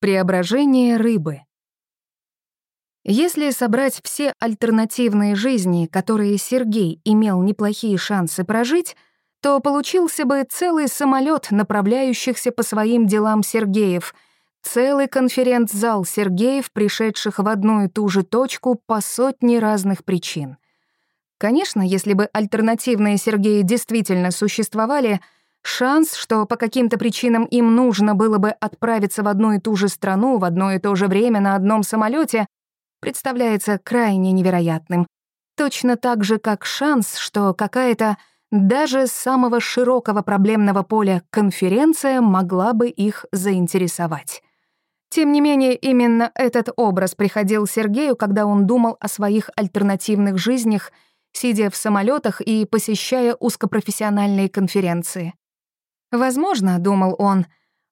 Преображение рыбы. Если собрать все альтернативные жизни, которые Сергей имел неплохие шансы прожить, то получился бы целый самолет направляющихся по своим делам Сергеев, целый конференц-зал Сергеев, пришедших в одну и ту же точку по сотне разных причин. Конечно, если бы альтернативные Сергеи действительно существовали — Шанс, что по каким-то причинам им нужно было бы отправиться в одну и ту же страну в одно и то же время на одном самолете, представляется крайне невероятным. Точно так же, как шанс, что какая-то даже самого широкого проблемного поля конференция могла бы их заинтересовать. Тем не менее, именно этот образ приходил Сергею, когда он думал о своих альтернативных жизнях, сидя в самолетах и посещая узкопрофессиональные конференции. Возможно, думал он,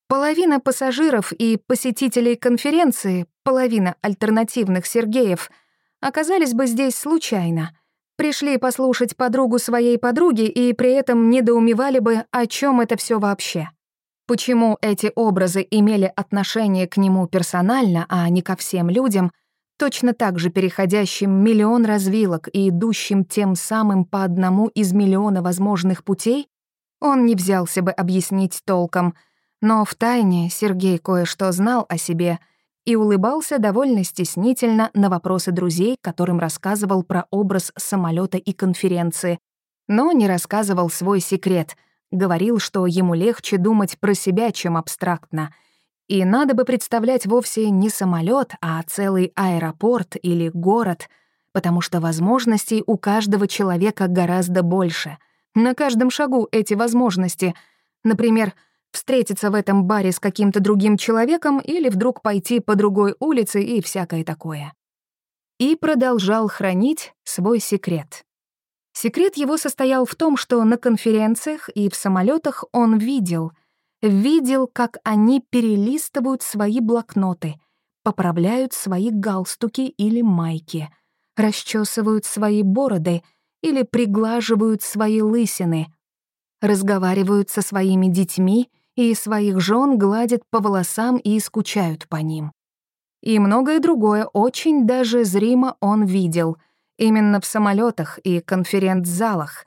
половина пассажиров и посетителей конференции, половина альтернативных Сергеев оказались бы здесь случайно. Пришли послушать подругу своей подруги и при этом недоумевали бы, о чем это все вообще. Почему эти образы имели отношение к нему персонально, а не ко всем людям, точно так же переходящим миллион развилок и идущим тем самым по одному из миллиона возможных путей, он не взялся бы объяснить толком, но втайне Сергей кое-что знал о себе и улыбался довольно стеснительно на вопросы друзей, которым рассказывал про образ самолета и конференции, но не рассказывал свой секрет, говорил, что ему легче думать про себя, чем абстрактно. И надо бы представлять вовсе не самолет, а целый аэропорт или город, потому что возможностей у каждого человека гораздо больше — на каждом шагу эти возможности. Например, встретиться в этом баре с каким-то другим человеком или вдруг пойти по другой улице и всякое такое. И продолжал хранить свой секрет. Секрет его состоял в том, что на конференциях и в самолетах он видел, видел, как они перелистывают свои блокноты, поправляют свои галстуки или майки, расчесывают свои бороды — или приглаживают свои лысины, разговаривают со своими детьми и своих жен гладят по волосам и скучают по ним. И многое другое очень даже зримо он видел, именно в самолетах и конференц-залах,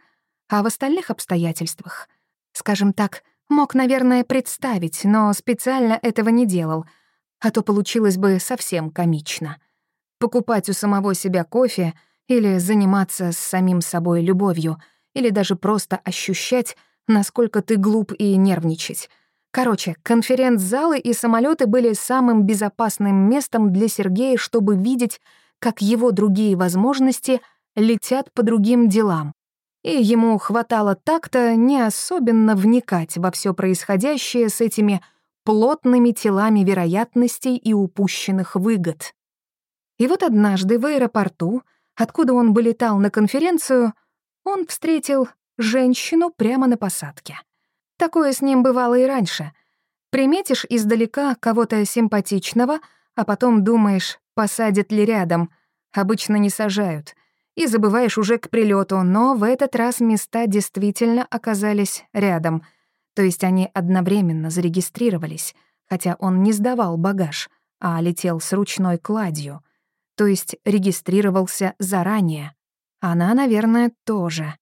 а в остальных обстоятельствах, скажем так, мог, наверное, представить, но специально этого не делал, а то получилось бы совсем комично. Покупать у самого себя кофе — или заниматься с самим собой любовью, или даже просто ощущать, насколько ты глуп и нервничать. Короче, конференц-залы и самолеты были самым безопасным местом для Сергея, чтобы видеть, как его другие возможности летят по другим делам. И ему хватало так-то не особенно вникать во все происходящее с этими плотными телами вероятностей и упущенных выгод. И вот однажды в аэропорту откуда он бы летал на конференцию, он встретил женщину прямо на посадке. Такое с ним бывало и раньше. Приметишь издалека кого-то симпатичного, а потом думаешь, посадят ли рядом. Обычно не сажают. И забываешь уже к прилету, но в этот раз места действительно оказались рядом. То есть они одновременно зарегистрировались, хотя он не сдавал багаж, а летел с ручной кладью — то есть регистрировался заранее. Она, наверное, тоже.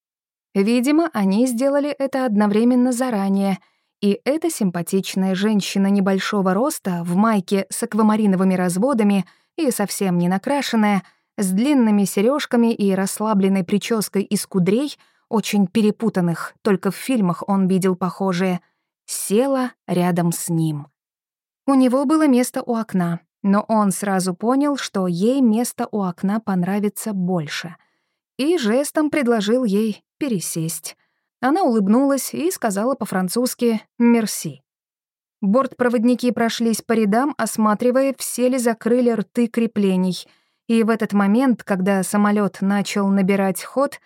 Видимо, они сделали это одновременно заранее, и эта симпатичная женщина небольшого роста в майке с аквамариновыми разводами и совсем не накрашенная, с длинными сережками и расслабленной прической из кудрей, очень перепутанных, только в фильмах он видел похожие, села рядом с ним. У него было место у окна, но он сразу понял, что ей место у окна понравится больше, и жестом предложил ей пересесть. Она улыбнулась и сказала по-французски «мерси». Бортпроводники прошлись по рядам, осматривая, все ли закрыли рты креплений, и в этот момент, когда самолет начал набирать ход,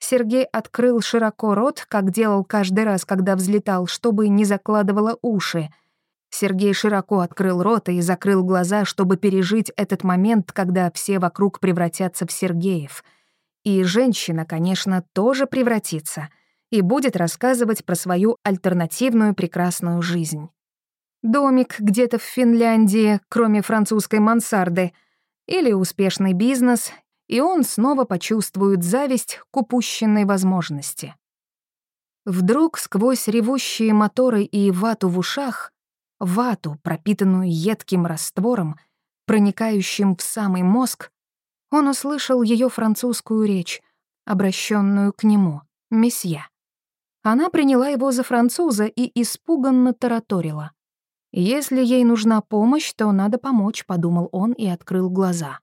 Сергей открыл широко рот, как делал каждый раз, когда взлетал, чтобы не закладывало уши — Сергей широко открыл рот и закрыл глаза, чтобы пережить этот момент, когда все вокруг превратятся в Сергеев. И женщина, конечно, тоже превратится и будет рассказывать про свою альтернативную прекрасную жизнь. домик где-то в Финляндии, кроме французской мансарды, или успешный бизнес, и он снова почувствует зависть к упущенной возможности. Вдруг сквозь ревущие моторы и вату в ушах, вату, пропитанную едким раствором, проникающим в самый мозг, он услышал ее французскую речь, обращенную к нему, месье. Она приняла его за француза и испуганно тараторила. «Если ей нужна помощь, то надо помочь», — подумал он и открыл глаза.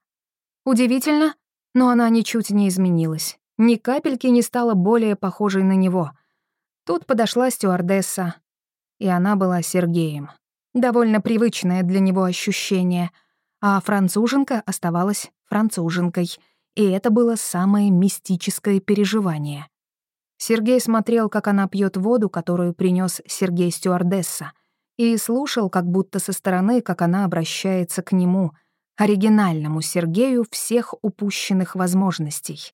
Удивительно, но она ничуть не изменилась. Ни капельки не стала более похожей на него. Тут подошла стюардесса, и она была Сергеем. Довольно привычное для него ощущение, а француженка оставалась француженкой, и это было самое мистическое переживание. Сергей смотрел, как она пьет воду, которую принес Сергей стюардесса, и слушал, как будто со стороны, как она обращается к нему, оригинальному Сергею всех упущенных возможностей.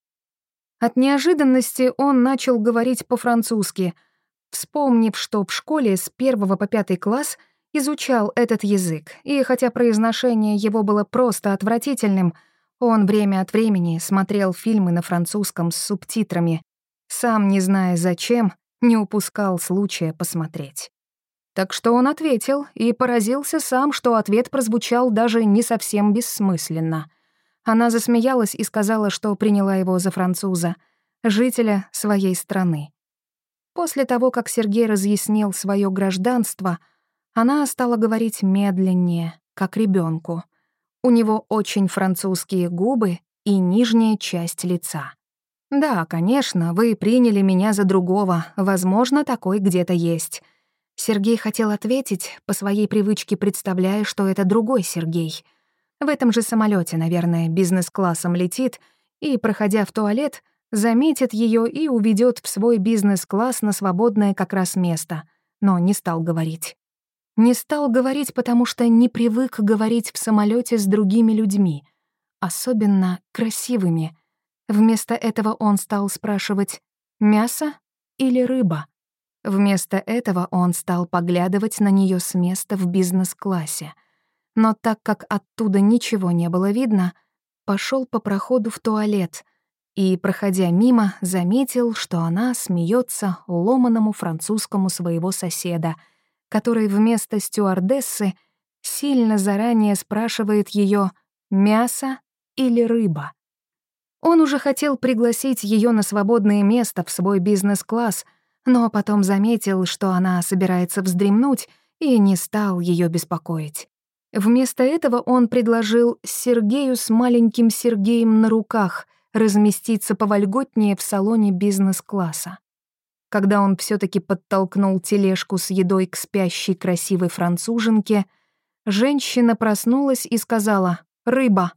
От неожиданности он начал говорить по-французски — вспомнив, что в школе с первого по пятый класс изучал этот язык, и хотя произношение его было просто отвратительным, он время от времени смотрел фильмы на французском с субтитрами, сам, не зная зачем, не упускал случая посмотреть. Так что он ответил и поразился сам, что ответ прозвучал даже не совсем бессмысленно. Она засмеялась и сказала, что приняла его за француза, жителя своей страны. После того, как Сергей разъяснил свое гражданство, она стала говорить медленнее, как ребенку. У него очень французские губы и нижняя часть лица. «Да, конечно, вы приняли меня за другого, возможно, такой где-то есть». Сергей хотел ответить, по своей привычке представляя, что это другой Сергей. В этом же самолете, наверное, бизнес-классом летит, и, проходя в туалет, заметит ее и уведет в свой бизнес-класс на свободное как раз место, но не стал говорить. Не стал говорить, потому что не привык говорить в самолете с другими людьми, особенно красивыми. Вместо этого он стал спрашивать «мясо или рыба?». Вместо этого он стал поглядывать на нее с места в бизнес-классе. Но так как оттуда ничего не было видно, пошел по проходу в туалет — и, проходя мимо, заметил, что она смеется ломаному французскому своего соседа, который вместо стюардессы сильно заранее спрашивает ее «мясо или рыба?». Он уже хотел пригласить ее на свободное место в свой бизнес-класс, но потом заметил, что она собирается вздремнуть, и не стал ее беспокоить. Вместо этого он предложил Сергею с маленьким Сергеем на руках — разместиться повольготнее в салоне бизнес-класса. Когда он все таки подтолкнул тележку с едой к спящей красивой француженке, женщина проснулась и сказала «рыба».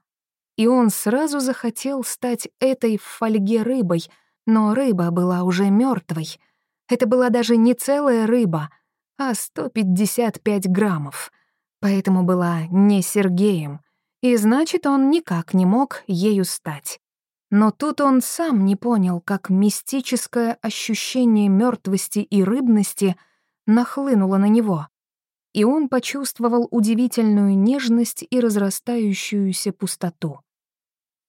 И он сразу захотел стать этой в фольге рыбой, но рыба была уже мертвой. Это была даже не целая рыба, а 155 граммов. Поэтому была не Сергеем, и значит, он никак не мог ею стать. Но тут он сам не понял, как мистическое ощущение мертвости и рыбности нахлынуло на него. И он почувствовал удивительную нежность и разрастающуюся пустоту.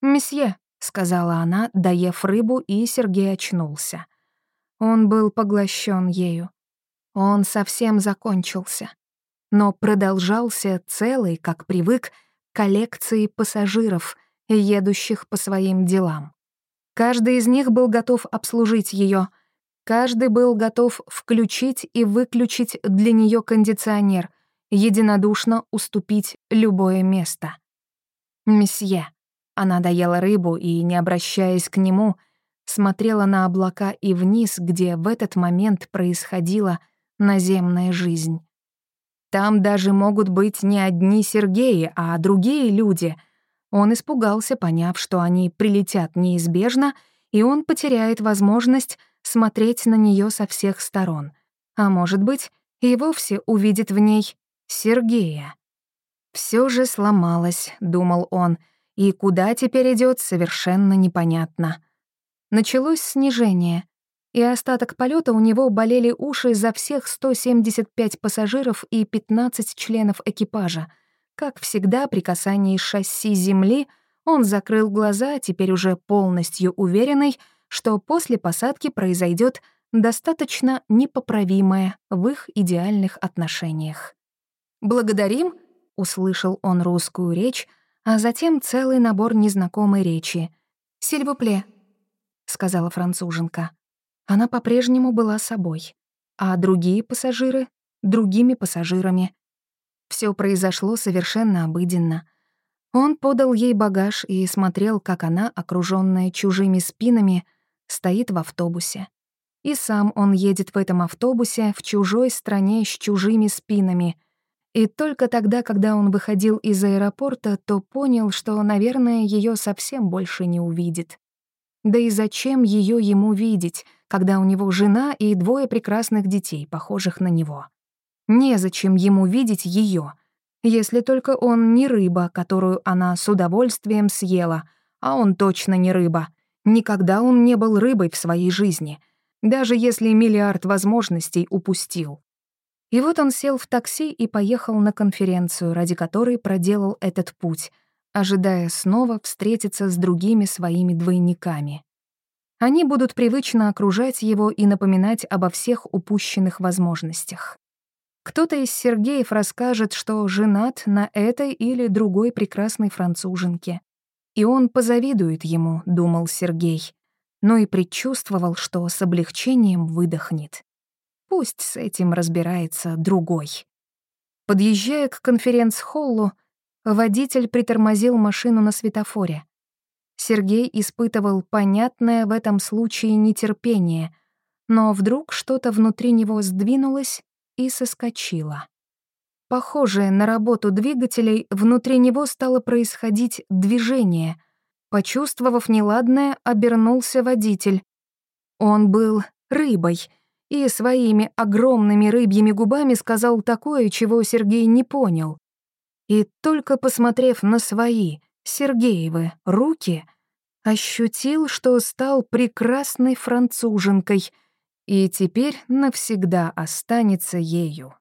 «Месье», — сказала она, доев рыбу, и Сергей очнулся. Он был поглощен ею. Он совсем закончился. Но продолжался целый, как привык, коллекции пассажиров — едущих по своим делам. Каждый из них был готов обслужить ее, каждый был готов включить и выключить для нее кондиционер, единодушно уступить любое место. «Месье», она доела рыбу и, не обращаясь к нему, смотрела на облака и вниз, где в этот момент происходила наземная жизнь. Там даже могут быть не одни Сергеи, а другие люди — он испугался, поняв, что они прилетят неизбежно, и он потеряет возможность смотреть на нее со всех сторон. А может быть, и вовсе увидит в ней Сергея. Все же сломалось, думал он, и куда теперь идет, совершенно непонятно. Началось снижение. и остаток полета у него болели уши за всех 175 пассажиров и 15 членов экипажа. Как всегда, при касании шасси Земли он закрыл глаза, теперь уже полностью уверенный, что после посадки произойдет достаточно непоправимое в их идеальных отношениях. «Благодарим», — услышал он русскую речь, а затем целый набор незнакомой речи. «Сильвупле», — сказала француженка. Она по-прежнему была собой, а другие пассажиры — другими пассажирами. Все произошло совершенно обыденно. Он подал ей багаж и смотрел, как она, окружённая чужими спинами, стоит в автобусе. И сам он едет в этом автобусе в чужой стране с чужими спинами. И только тогда, когда он выходил из аэропорта, то понял, что, наверное, её совсем больше не увидит. Да и зачем её ему видеть, когда у него жена и двое прекрасных детей, похожих на него? Незачем ему видеть её, если только он не рыба, которую она с удовольствием съела, а он точно не рыба. Никогда он не был рыбой в своей жизни, даже если миллиард возможностей упустил. И вот он сел в такси и поехал на конференцию, ради которой проделал этот путь, ожидая снова встретиться с другими своими двойниками. Они будут привычно окружать его и напоминать обо всех упущенных возможностях. Кто-то из Сергеев расскажет, что женат на этой или другой прекрасной француженке. И он позавидует ему, думал Сергей, но и предчувствовал, что с облегчением выдохнет. Пусть с этим разбирается другой. Подъезжая к конференц-холлу, водитель притормозил машину на светофоре. Сергей испытывал понятное в этом случае нетерпение, но вдруг что-то внутри него сдвинулось и соскочило. Похожее на работу двигателей, внутри него стало происходить движение. Почувствовав неладное, обернулся водитель. Он был рыбой и своими огромными рыбьими губами сказал такое, чего Сергей не понял. И только посмотрев на свои, Сергеевы, руки, ощутил, что стал прекрасной француженкой и теперь навсегда останется ею.